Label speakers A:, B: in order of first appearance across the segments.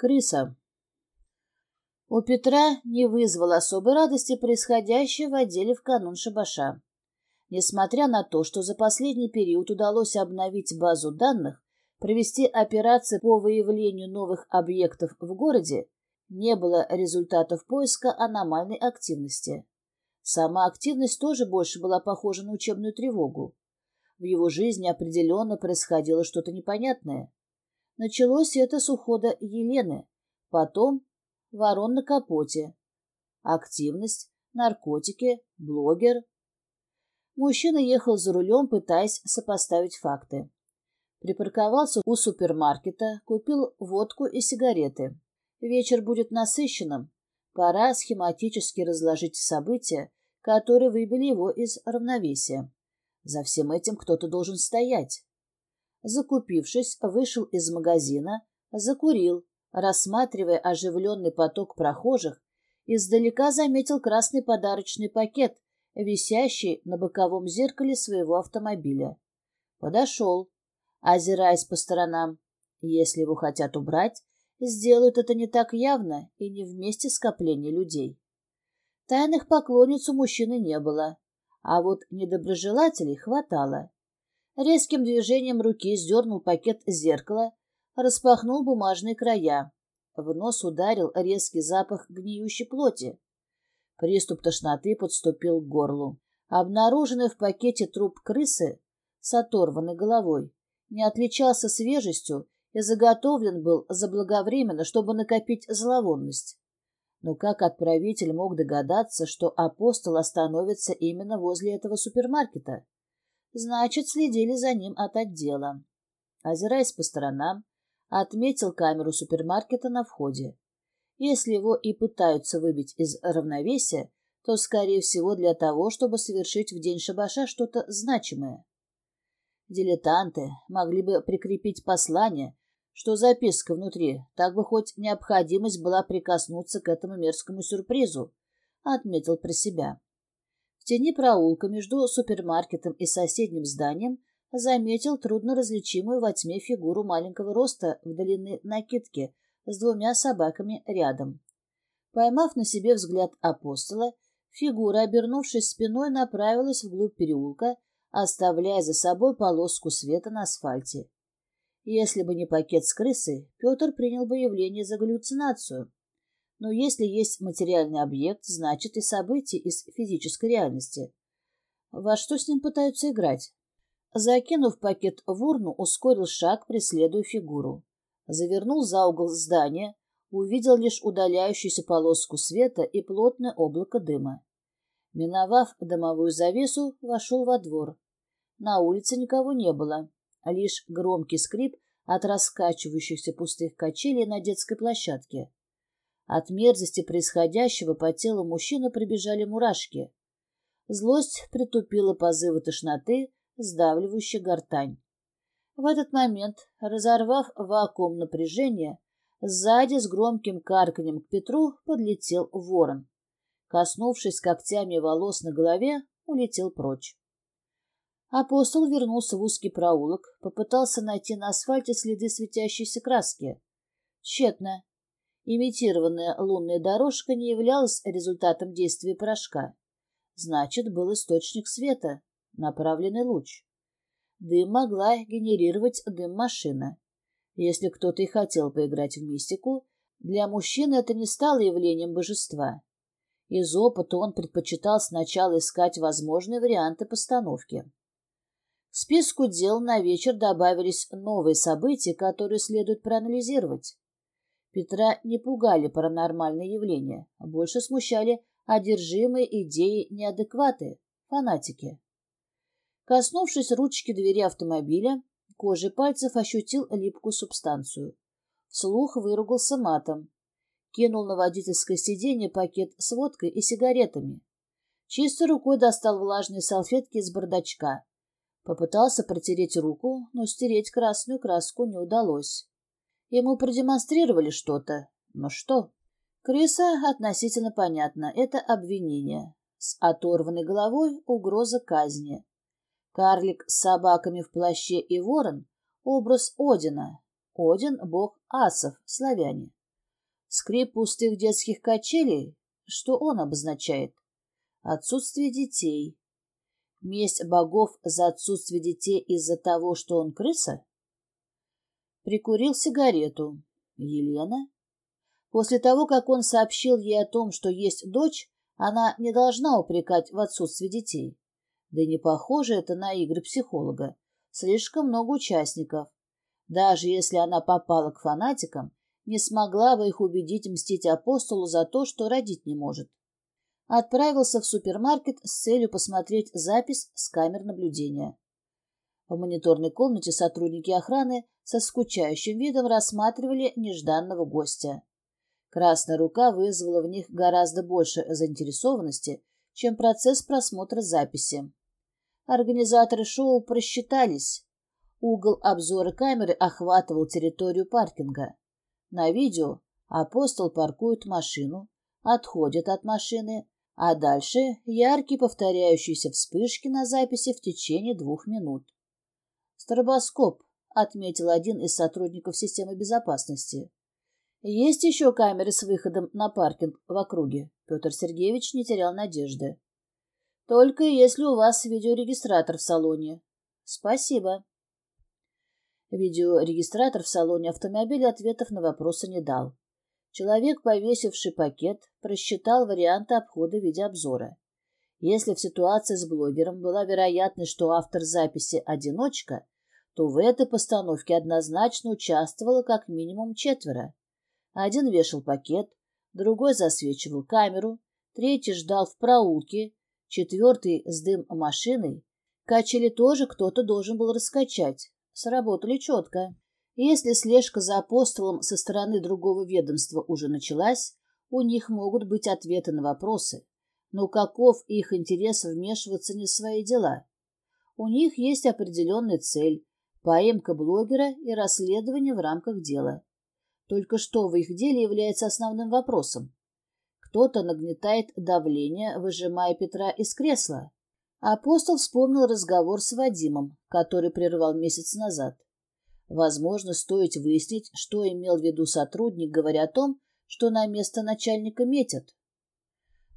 A: Крыса. У Петра не вызвало особой радости происходящее в отделе в канун шабаша. Несмотря на то, что за последний период удалось обновить базу данных, провести операции по выявлению новых объектов в городе, не было результатов поиска аномальной активности. Сама активность тоже больше была похожа на учебную тревогу. В его жизни определенно происходило что-то непонятное. Началось это с ухода Елены, потом ворон на капоте, активность, наркотики, блогер. Мужчина ехал за рулем, пытаясь сопоставить факты. Припарковался у супермаркета, купил водку и сигареты. Вечер будет насыщенным. Пора схематически разложить события, которые выбили его из равновесия. За всем этим кто-то должен стоять. Закупившись, вышел из магазина, закурил, рассматривая оживленный поток прохожих, издалека заметил красный подарочный пакет, висящий на боковом зеркале своего автомобиля. Подошел, озираясь по сторонам. Если его хотят убрать, сделают это не так явно и не вместе скопления людей. Тайных поклонниц у мужчины не было, а вот недоброжелателей хватало. Резким движением руки сдернул пакет с зеркала, распахнул бумажные края. В нос ударил резкий запах гниющей плоти. Приступ тошноты подступил к горлу. Обнаруженный в пакете труп крысы с оторванной головой не отличался свежестью и заготовлен был заблаговременно, чтобы накопить зловонность. Но как отправитель мог догадаться, что апостол остановится именно возле этого супермаркета? Значит, следили за ним от отдела. Озираясь по сторонам, отметил камеру супермаркета на входе. Если его и пытаются выбить из равновесия, то, скорее всего, для того, чтобы совершить в день шабаша что-то значимое. Дилетанты могли бы прикрепить послание, что записка внутри, так бы хоть необходимость была прикоснуться к этому мерзкому сюрпризу, отметил про себя. Тени проулка между супермаркетом и соседним зданием заметил трудно различимую во тьме фигуру маленького роста в длинной накидке с двумя собаками рядом. Поймав на себе взгляд апостола, фигура, обернувшись спиной, направилась вглубь переулка, оставляя за собой полоску света на асфальте. Если бы не пакет с крысой, Петр принял бы явление за галлюцинацию. Но если есть материальный объект, значит и событие из физической реальности. Во что с ним пытаются играть? Закинув пакет в урну, ускорил шаг, преследуя фигуру. Завернул за угол здания, увидел лишь удаляющуюся полоску света и плотное облако дыма. Миновав дымовую завесу, вошел во двор. На улице никого не было, лишь громкий скрип от раскачивающихся пустых качелей на детской площадке. От мерзости происходящего по телу мужчины пробежали мурашки. Злость притупила позывы тошноты, сдавливающей гортань. В этот момент, разорвав вакуум напряжения, сзади с громким карканьем к Петру подлетел ворон. Коснувшись когтями волос на голове, улетел прочь. Апостол вернулся в узкий проулок, попытался найти на асфальте следы светящейся краски. Тщетно. Имитированная лунная дорожка не являлась результатом действия порошка. Значит, был источник света, направленный луч. Дым могла генерировать дым-машина. Если кто-то и хотел поиграть в мистику, для мужчины это не стало явлением божества. Из опыта он предпочитал сначала искать возможные варианты постановки. В списку дел на вечер добавились новые события, которые следует проанализировать. Петра не пугали паранормальные явления, а больше смущали одержимые идеи неадекваты, фанатики. Коснувшись ручки двери автомобиля, кожей пальцев ощутил липкую субстанцию. Вслух выругался матом. Кинул на водительское сиденье пакет с водкой и сигаретами. Чистой рукой достал влажные салфетки из бардачка. Попытался протереть руку, но стереть красную краску не удалось. Ему продемонстрировали что-то. Но что? Крыса относительно понятно. Это обвинение. С оторванной головой угроза казни. Карлик с собаками в плаще и ворон — образ Одина. Один — бог асов, славяне. Скрип пустых детских качелей? Что он обозначает? Отсутствие детей. Месть богов за отсутствие детей из-за того, что он крыса? Прикурил сигарету. Елена? После того, как он сообщил ей о том, что есть дочь, она не должна упрекать в отсутствии детей. Да не похоже это на игры психолога. Слишком много участников. Даже если она попала к фанатикам, не смогла бы их убедить мстить апостолу за то, что родить не может. Отправился в супермаркет с целью посмотреть запись с камер наблюдения. В мониторной комнате сотрудники охраны со скучающим видом рассматривали нежданного гостя. Красная рука вызвала в них гораздо больше заинтересованности, чем процесс просмотра записи. Организаторы шоу просчитались. Угол обзора камеры охватывал территорию паркинга. На видео апостол паркует машину, отходит от машины, а дальше яркие повторяющиеся вспышки на записи в течение двух минут. «Стробоскоп», — отметил один из сотрудников системы безопасности. «Есть еще камеры с выходом на паркинг в округе?» Петр Сергеевич не терял надежды. «Только если у вас видеорегистратор в салоне». «Спасибо». Видеорегистратор в салоне автомобиля ответов на вопросы не дал. Человек, повесивший пакет, просчитал варианты обхода видеообзора. Если в ситуации с блогером была вероятность, что автор записи – одиночка, то в этой постановке однозначно участвовало как минимум четверо. Один вешал пакет, другой засвечивал камеру, третий ждал в проулке, четвертый с дым машиной. Качели тоже кто-то должен был раскачать. Сработали четко. Если слежка за апостолом со стороны другого ведомства уже началась, у них могут быть ответы на вопросы. Но каков их интерес вмешиваться не в свои дела? У них есть определенная цель – поимка блогера и расследование в рамках дела. Только что в их деле является основным вопросом. Кто-то нагнетает давление, выжимая Петра из кресла. Апостол вспомнил разговор с Вадимом, который прервал месяц назад. Возможно, стоит выяснить, что имел в виду сотрудник, говоря о том, что на место начальника метят.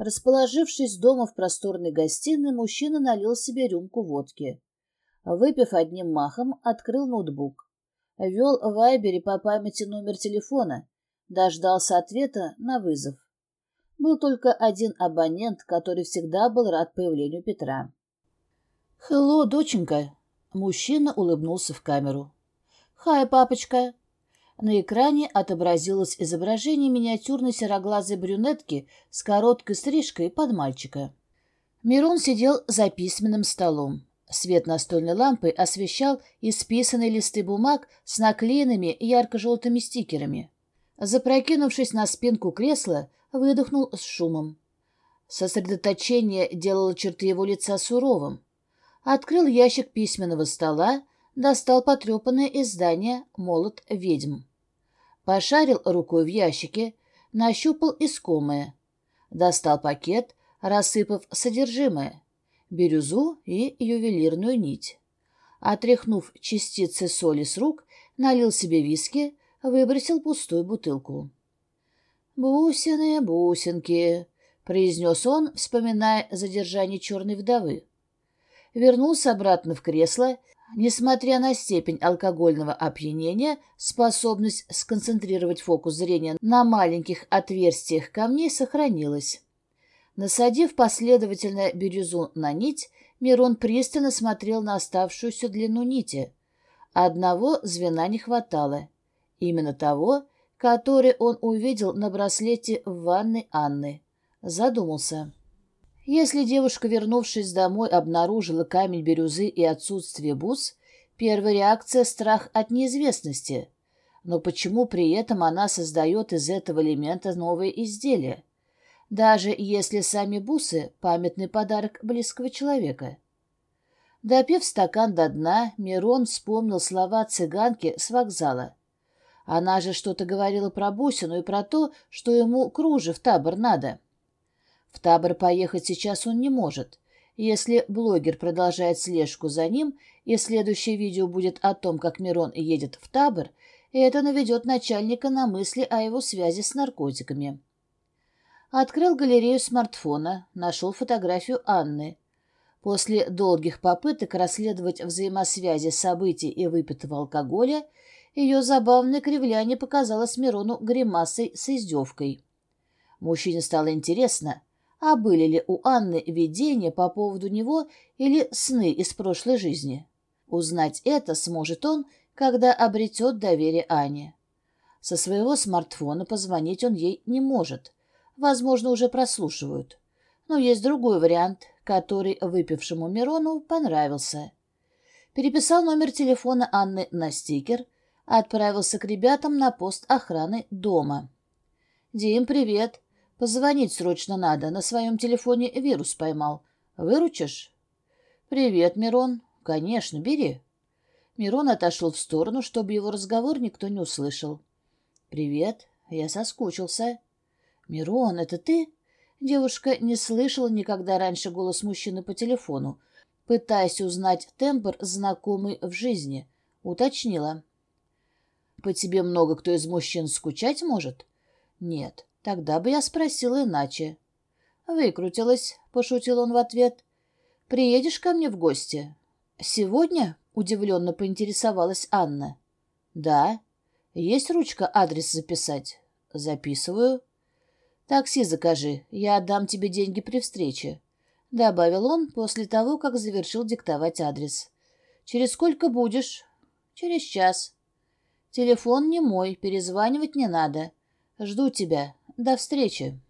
A: Расположившись дома в просторной гостиной, мужчина налил себе рюмку водки. Выпив одним махом, открыл ноутбук. Вел в Вайбере по памяти номер телефона. Дождался ответа на вызов. Был только один абонент, который всегда был рад появлению Петра. «Хелло, доченька!» Мужчина улыбнулся в камеру. «Хай, папочка!» На экране отобразилось изображение миниатюрной сероглазой брюнетки с короткой стрижкой под мальчика. Мирон сидел за письменным столом. Свет настольной лампы освещал исписанные листы бумаг с наклеенными ярко-желтыми стикерами. Запрокинувшись на спинку кресла, выдохнул с шумом. Сосредоточение делало черты его лица суровым. Открыл ящик письменного стола, достал потрепанное издание «Молот ведьм». Пошарил рукой в ящике, нащупал искомое. Достал пакет, рассыпав содержимое бирюзу и ювелирную нить. Отряхнув частицы соли с рук, налил себе виски, выбросил пустую бутылку. «Бусины, бусинки», — произнес он, вспоминая задержание черной вдовы. Вернулся обратно в кресло. Несмотря на степень алкогольного опьянения, способность сконцентрировать фокус зрения на маленьких отверстиях камней сохранилась. Насадив последовательно бирюзу на нить, Мирон пристально смотрел на оставшуюся длину нити. Одного звена не хватало. Именно того, который он увидел на браслете в ванной Анны. Задумался. Если девушка, вернувшись домой, обнаружила камень бирюзы и отсутствие бус, первая реакция — страх от неизвестности. Но почему при этом она создает из этого элемента новое изделие? даже если сами бусы — памятный подарок близкого человека. Допив стакан до дна, Мирон вспомнил слова цыганки с вокзала. Она же что-то говорила про бусину и про то, что ему кружев табор надо. В табор поехать сейчас он не может. Если блогер продолжает слежку за ним, и следующее видео будет о том, как Мирон едет в табор, это наведет начальника на мысли о его связи с наркотиками. Открыл галерею смартфона, нашел фотографию Анны. После долгих попыток расследовать взаимосвязи событий и выпитого алкоголя, ее забавное кривляние показалось Мирону гримасой с издевкой. Мужчине стало интересно, а были ли у Анны видения по поводу него или сны из прошлой жизни. Узнать это сможет он, когда обретет доверие Ане. Со своего смартфона позвонить он ей не может. Возможно, уже прослушивают. Но есть другой вариант, который выпившему Мирону понравился. Переписал номер телефона Анны на стикер, отправился к ребятам на пост охраны дома. «Дим, привет. Позвонить срочно надо. На своем телефоне вирус поймал. Выручишь?» «Привет, Мирон. Конечно, бери». Мирон отошел в сторону, чтобы его разговор никто не услышал. «Привет. Я соскучился». «Мирон, это ты?» Девушка не слышала никогда раньше голос мужчины по телефону, пытаясь узнать тембр, знакомый в жизни. Уточнила. «По тебе много кто из мужчин скучать может?» «Нет. Тогда бы я спросила иначе». «Выкрутилась», — пошутил он в ответ. «Приедешь ко мне в гости?» «Сегодня?» — удивленно поинтересовалась Анна. «Да. Есть ручка адрес записать?» «Записываю». «Такси закажи, я отдам тебе деньги при встрече», — добавил он после того, как завершил диктовать адрес. «Через сколько будешь?» «Через час». «Телефон не мой, перезванивать не надо. Жду тебя. До встречи».